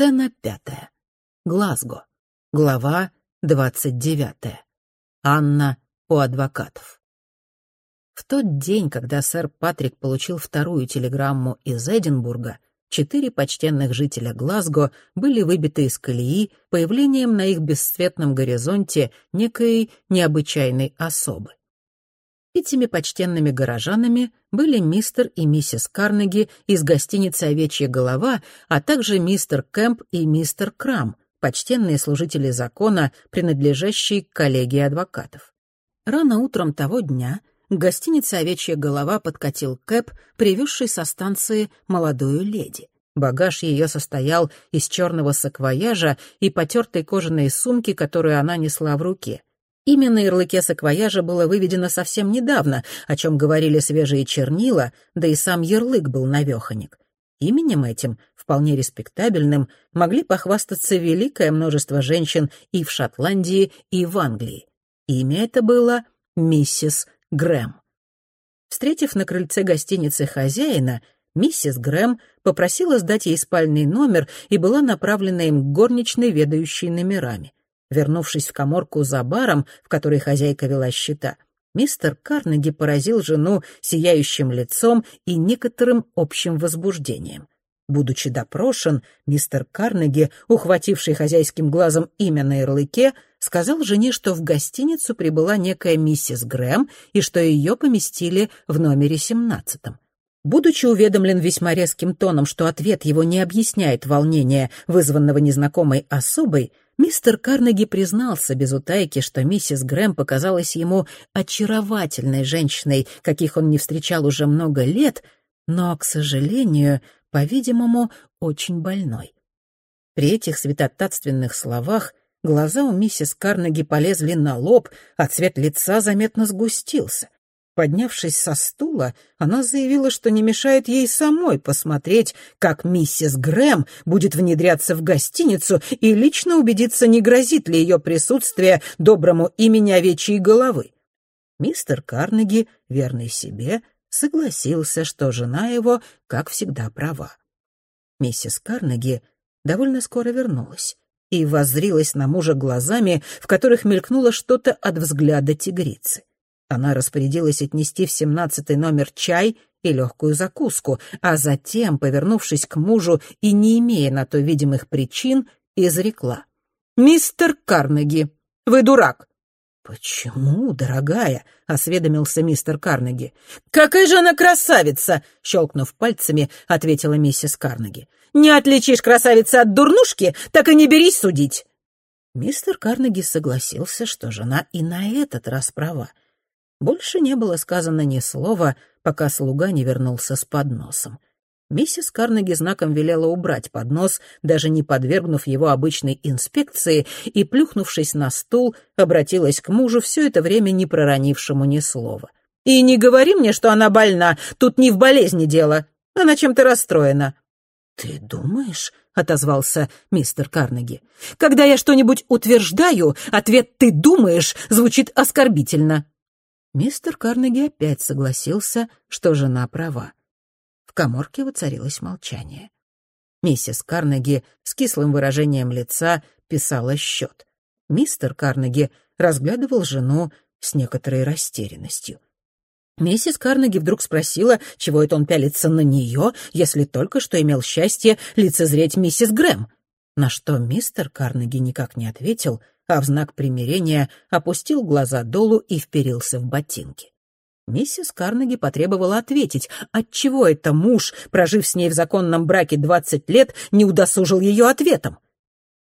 Сцена пятая. Глазго. Глава двадцать девятая. Анна у адвокатов. В тот день, когда сэр Патрик получил вторую телеграмму из Эдинбурга, четыре почтенных жителя Глазго были выбиты из колеи появлением на их бесцветном горизонте некой необычайной особы. Этими почтенными горожанами были мистер и миссис Карнеги из гостиницы «Овечья голова», а также мистер Кэмп и мистер Крам, почтенные служители закона, принадлежащие к коллегии адвокатов. Рано утром того дня к гостинице «Овечья голова» подкатил Кэп, привезший со станции молодую леди. Багаж ее состоял из черного саквояжа и потертой кожаной сумки, которую она несла в руке — Имя на ярлыке саквояжа было выведено совсем недавно, о чем говорили свежие чернила, да и сам ярлык был навеханик. Именем этим, вполне респектабельным, могли похвастаться великое множество женщин и в Шотландии, и в Англии. Имя это было миссис Грэм. Встретив на крыльце гостиницы хозяина, миссис Грэм попросила сдать ей спальный номер и была направлена им к горничной, ведающей номерами. Вернувшись в коморку за баром, в которой хозяйка вела счета, мистер Карнеги поразил жену сияющим лицом и некоторым общим возбуждением. Будучи допрошен, мистер Карнеги, ухвативший хозяйским глазом имя на ярлыке, сказал жене, что в гостиницу прибыла некая миссис Грэм и что ее поместили в номере семнадцатом. Будучи уведомлен весьма резким тоном, что ответ его не объясняет волнения, вызванного незнакомой особой, Мистер Карнеги признался без утайки, что миссис Грэм показалась ему очаровательной женщиной, каких он не встречал уже много лет, но, к сожалению, по-видимому, очень больной. При этих святотатственных словах глаза у миссис Карнеги полезли на лоб, а цвет лица заметно сгустился. Поднявшись со стула, она заявила, что не мешает ей самой посмотреть, как миссис Грэм будет внедряться в гостиницу и лично убедиться, не грозит ли ее присутствие доброму имени овечьей головы. Мистер Карнеги, верный себе, согласился, что жена его, как всегда, права. Миссис Карнеги довольно скоро вернулась и воззрилась на мужа глазами, в которых мелькнуло что-то от взгляда тигрицы. Она распорядилась отнести в семнадцатый номер чай и легкую закуску, а затем, повернувшись к мужу и не имея на то видимых причин, изрекла. «Мистер Карнеги, вы дурак!» «Почему, дорогая?» — осведомился мистер Карнеги. «Какая же она красавица!» — щелкнув пальцами, ответила миссис Карнеги. «Не отличишь красавицы от дурнушки, так и не берись судить!» Мистер Карнеги согласился, что жена и на этот раз права. Больше не было сказано ни слова, пока слуга не вернулся с подносом. Миссис Карнеги знаком велела убрать поднос, даже не подвергнув его обычной инспекции, и, плюхнувшись на стул, обратилась к мужу, все это время не проронившему ни слова. «И не говори мне, что она больна, тут не в болезни дело. Она чем-то расстроена». «Ты думаешь?» — отозвался мистер Карнеги. «Когда я что-нибудь утверждаю, ответ «ты думаешь» звучит оскорбительно». Мистер Карнеги опять согласился, что жена права. В коморке воцарилось молчание. Миссис Карнеги с кислым выражением лица писала счет. Мистер Карнеги разглядывал жену с некоторой растерянностью. Миссис Карнеги вдруг спросила, чего это он пялится на нее, если только что имел счастье лицезреть миссис Грэм. На что мистер Карнеги никак не ответил, а в знак примирения опустил глаза долу и вперился в ботинки. Миссис Карнеги потребовала ответить, отчего это муж, прожив с ней в законном браке двадцать лет, не удосужил ее ответом.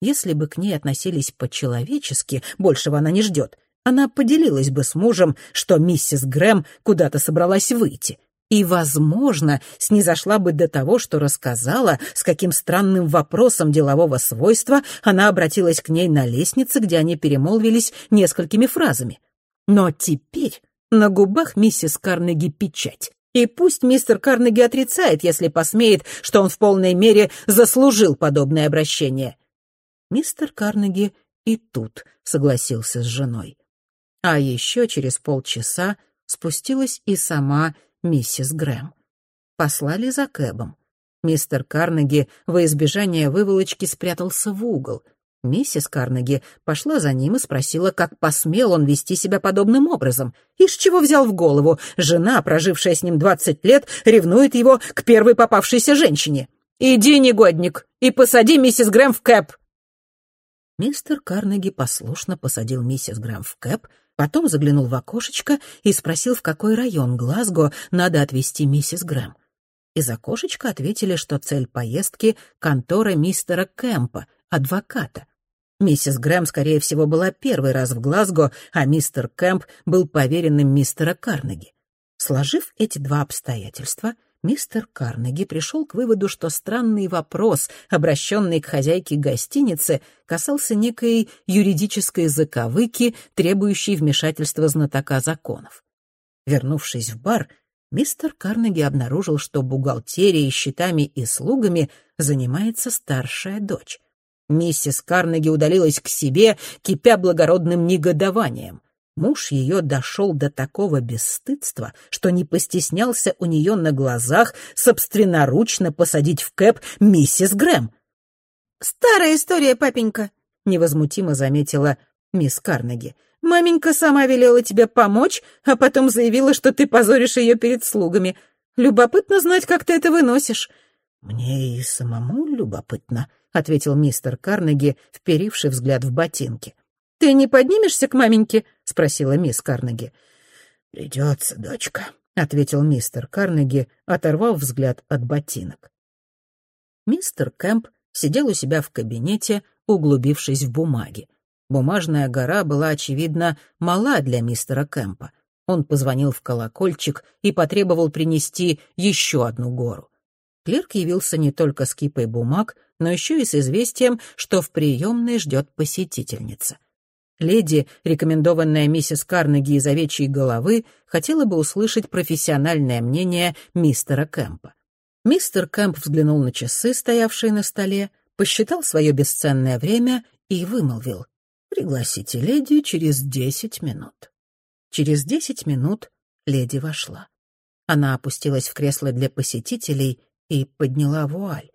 Если бы к ней относились по-человечески, большего она не ждет, она поделилась бы с мужем, что миссис Грэм куда-то собралась выйти и, возможно, снизошла бы до того, что рассказала, с каким странным вопросом делового свойства она обратилась к ней на лестнице, где они перемолвились несколькими фразами. Но теперь на губах миссис Карнеги печать. И пусть мистер Карнеги отрицает, если посмеет, что он в полной мере заслужил подобное обращение. Мистер Карнеги и тут согласился с женой. А еще через полчаса спустилась и сама миссис Грэм. Послали за Кэбом. Мистер Карнеги во избежание выволочки спрятался в угол. Миссис Карнеги пошла за ним и спросила, как посмел он вести себя подобным образом. Из чего взял в голову? Жена, прожившая с ним двадцать лет, ревнует его к первой попавшейся женщине. «Иди, негодник, и посади миссис Грэм в кэп!» Мистер Карнеги послушно посадил миссис Грэм в кэп, потом заглянул в окошечко и спросил, в какой район Глазго надо отвезти миссис Грэм. Из окошечка ответили, что цель поездки — контора мистера Кэмпа, адвоката. Миссис Грэм, скорее всего, была первый раз в Глазго, а мистер Кэмп был поверенным мистера Карнеги. Сложив эти два обстоятельства — мистер Карнеги пришел к выводу, что странный вопрос, обращенный к хозяйке гостиницы, касался некой юридической заковыки, требующей вмешательства знатока законов. Вернувшись в бар, мистер Карнеги обнаружил, что бухгалтерией, счетами и слугами занимается старшая дочь. Миссис Карнеги удалилась к себе, кипя благородным негодованием. Муж ее дошел до такого бесстыдства, что не постеснялся у нее на глазах собственноручно посадить в кэп миссис Грэм. «Старая история, папенька», — невозмутимо заметила мисс Карнеги. «Маменька сама велела тебе помочь, а потом заявила, что ты позоришь ее перед слугами. Любопытно знать, как ты это выносишь». «Мне и самому любопытно», — ответил мистер Карнеги, вперивший взгляд в ботинки. «Ты не поднимешься к маменьке?» — спросила мисс Карнеги. «Придется, дочка», — ответил мистер Карнеги, оторвав взгляд от ботинок. Мистер Кэмп сидел у себя в кабинете, углубившись в бумаги. Бумажная гора была, очевидно, мала для мистера Кэмпа. Он позвонил в колокольчик и потребовал принести еще одну гору. Клерк явился не только с кипой бумаг, но еще и с известием, что в приемной ждет посетительница. Леди, рекомендованная миссис Карнеги из овечьей головы, хотела бы услышать профессиональное мнение мистера Кэмпа. Мистер Кэмп взглянул на часы, стоявшие на столе, посчитал свое бесценное время и вымолвил. «Пригласите леди через десять минут». Через десять минут леди вошла. Она опустилась в кресло для посетителей и подняла вуаль.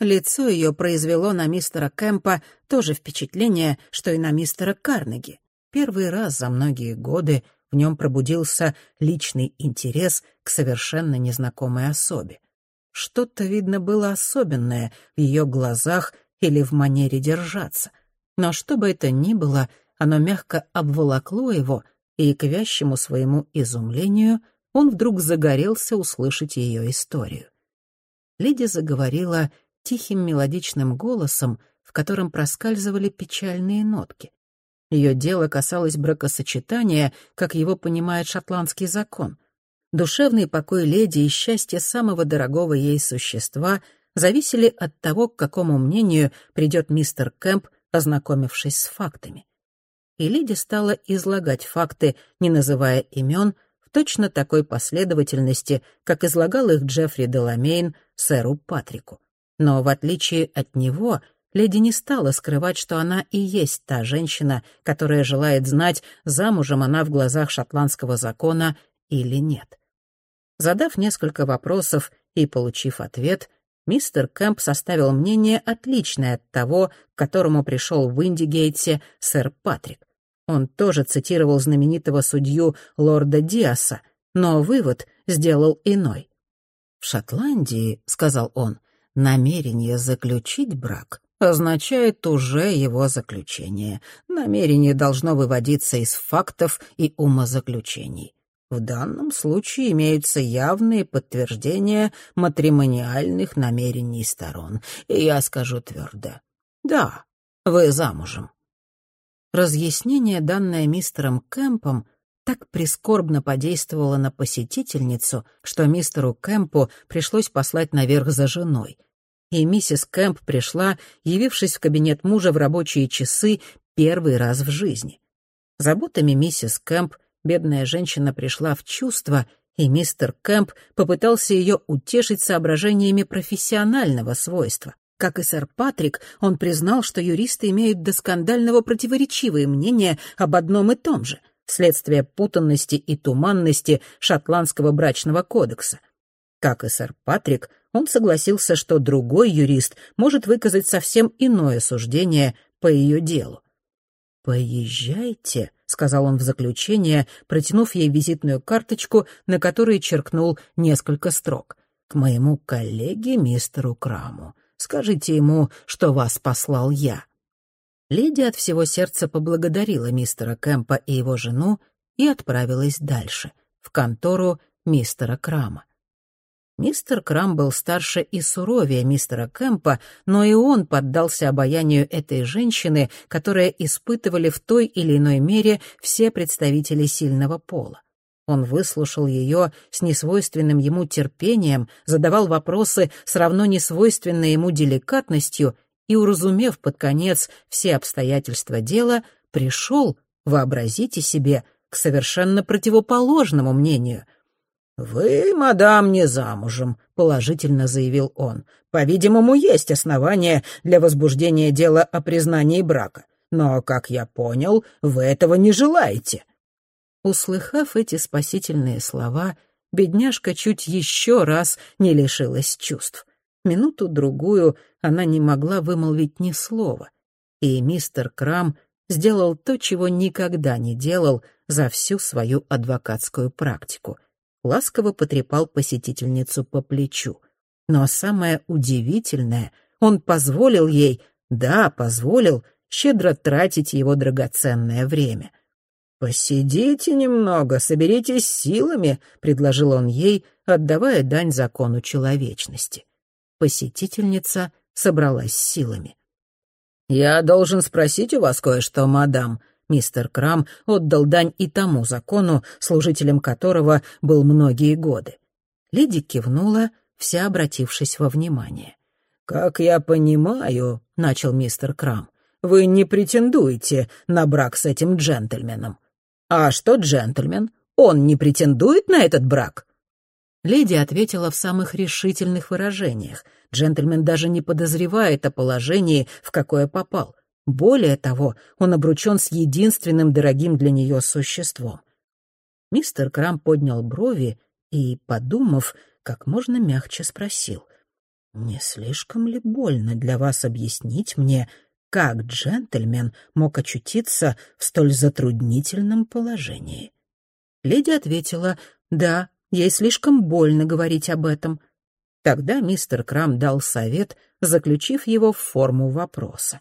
Лицо ее произвело на мистера Кэмпа то же впечатление, что и на мистера Карнеги. Первый раз за многие годы в нем пробудился личный интерес к совершенно незнакомой особе. Что-то, видно, было особенное в ее глазах или в манере держаться. Но что бы это ни было, оно мягко обволокло его, и к вящему своему изумлению он вдруг загорелся услышать ее историю. Леди заговорила тихим мелодичным голосом, в котором проскальзывали печальные нотки. Ее дело касалось бракосочетания, как его понимает шотландский закон. Душевный покой леди и счастье самого дорогого ей существа зависели от того, к какому мнению придет мистер Кэмп, ознакомившись с фактами. И леди стала излагать факты, не называя имен, в точно такой последовательности, как излагал их Джеффри Деламейн сэру Патрику. Но в отличие от него, леди не стала скрывать, что она и есть та женщина, которая желает знать, замужем она в глазах шотландского закона или нет. Задав несколько вопросов и получив ответ, мистер Кэмп составил мнение отличное от того, к которому пришел в Индигейтсе сэр Патрик. Он тоже цитировал знаменитого судью лорда Диаса, но вывод сделал иной. «В Шотландии, — сказал он, — Намерение заключить брак означает уже его заключение. Намерение должно выводиться из фактов и умозаключений. В данном случае имеются явные подтверждения матримониальных намерений сторон. И я скажу твердо. Да, вы замужем. Разъяснение, данное мистером Кэмпом, так прискорбно подействовало на посетительницу, что мистеру Кэмпу пришлось послать наверх за женой. И миссис Кэмп пришла, явившись в кабинет мужа в рабочие часы первый раз в жизни. Заботами миссис Кэмп бедная женщина пришла в чувство, и мистер Кэмп попытался ее утешить соображениями профессионального свойства. Как и сэр Патрик, он признал, что юристы имеют до скандального противоречивые мнения об одном и том же — вследствие путанности и туманности шотландского брачного кодекса. Как и сэр Патрик, он согласился, что другой юрист может выказать совсем иное суждение по ее делу. «Поезжайте», — сказал он в заключение, протянув ей визитную карточку, на которой черкнул несколько строк. «К моему коллеге мистеру Краму. Скажите ему, что вас послал я». Леди от всего сердца поблагодарила мистера Кэмпа и его жену и отправилась дальше, в контору мистера Крама. Мистер Крам был старше и суровее мистера Кэмпа, но и он поддался обаянию этой женщины, которая испытывали в той или иной мере все представители сильного пола. Он выслушал ее с несвойственным ему терпением, задавал вопросы с равно несвойственной ему деликатностью и, уразумев под конец все обстоятельства дела, пришел, вообразите себе, к совершенно противоположному мнению — «Вы, мадам, не замужем», — положительно заявил он. «По-видимому, есть основания для возбуждения дела о признании брака. Но, как я понял, вы этого не желаете». Услыхав эти спасительные слова, бедняжка чуть еще раз не лишилась чувств. Минуту-другую она не могла вымолвить ни слова. И мистер Крам сделал то, чего никогда не делал за всю свою адвокатскую практику — ласково потрепал посетительницу по плечу. Но самое удивительное, он позволил ей, да, позволил, щедро тратить его драгоценное время. «Посидите немного, соберитесь силами», — предложил он ей, отдавая дань закону человечности. Посетительница собралась силами. «Я должен спросить у вас кое-что, мадам», Мистер Крам отдал дань и тому закону, служителем которого был многие годы. Леди кивнула, вся обратившись во внимание. «Как я понимаю», — начал мистер Крам, — «вы не претендуете на брак с этим джентльменом». «А что джентльмен? Он не претендует на этот брак?» Леди ответила в самых решительных выражениях. Джентльмен даже не подозревает о положении, в какое попал. Более того, он обручен с единственным дорогим для нее существом. Мистер Крам поднял брови и, подумав, как можно мягче спросил, «Не слишком ли больно для вас объяснить мне, как джентльмен мог очутиться в столь затруднительном положении?» Леди ответила, «Да, ей слишком больно говорить об этом». Тогда мистер Крам дал совет, заключив его в форму вопроса.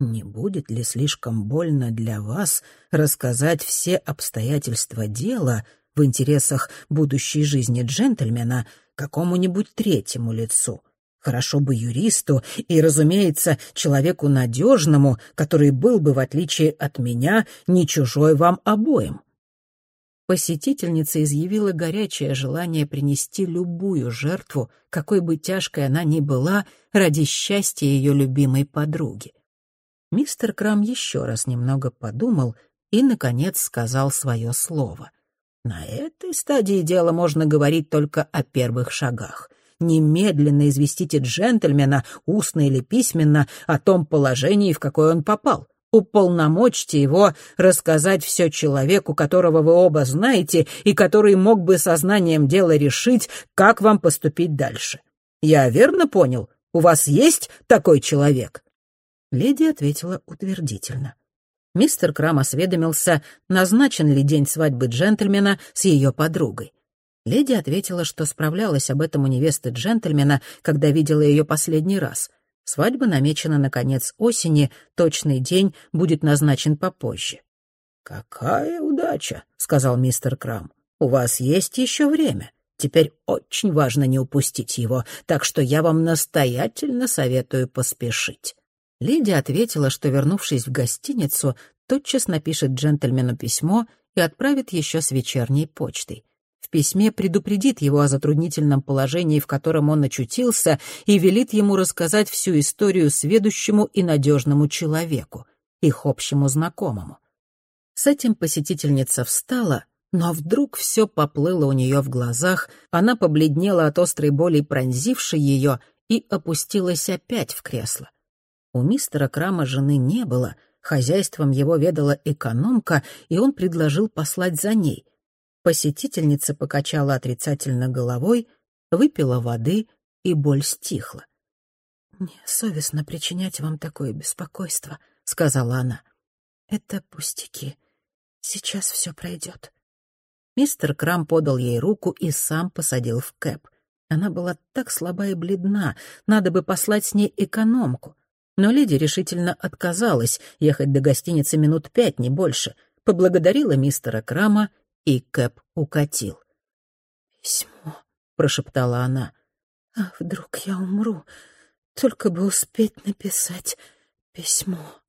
Не будет ли слишком больно для вас рассказать все обстоятельства дела в интересах будущей жизни джентльмена какому-нибудь третьему лицу? Хорошо бы юристу и, разумеется, человеку надежному, который был бы, в отличие от меня, не чужой вам обоим. Посетительница изъявила горячее желание принести любую жертву, какой бы тяжкой она ни была, ради счастья ее любимой подруги. Мистер Крам еще раз немного подумал и, наконец, сказал свое слово. На этой стадии дела можно говорить только о первых шагах. Немедленно известите джентльмена, устно или письменно, о том положении, в какое он попал. Уполномочьте его рассказать все человеку, которого вы оба знаете, и который мог бы сознанием дела решить, как вам поступить дальше. Я верно понял? У вас есть такой человек? Леди ответила утвердительно. Мистер Крам осведомился, назначен ли день свадьбы джентльмена с ее подругой. Леди ответила, что справлялась об этом у невесты джентльмена, когда видела ее последний раз. Свадьба намечена на конец осени, точный день будет назначен попозже. «Какая удача», — сказал мистер Крам. «У вас есть еще время. Теперь очень важно не упустить его, так что я вам настоятельно советую поспешить». Леди ответила, что, вернувшись в гостиницу, тотчас напишет джентльмену письмо и отправит еще с вечерней почтой. В письме предупредит его о затруднительном положении, в котором он очутился, и велит ему рассказать всю историю сведущему и надежному человеку, их общему знакомому. С этим посетительница встала, но вдруг все поплыло у нее в глазах, она побледнела от острой боли, пронзившей ее, и опустилась опять в кресло. У мистера Крама жены не было, хозяйством его ведала экономка, и он предложил послать за ней. Посетительница покачала отрицательно головой, выпила воды, и боль стихла. «Мне совестно причинять вам такое беспокойство», — сказала она. «Это пустяки. Сейчас все пройдет». Мистер Крам подал ей руку и сам посадил в кэп. Она была так слаба и бледна, надо бы послать с ней экономку. Но леди решительно отказалась ехать до гостиницы минут пять, не больше, поблагодарила мистера Крама, и Кэп укатил. «Письмо», — прошептала она. «А вдруг я умру? Только бы успеть написать письмо».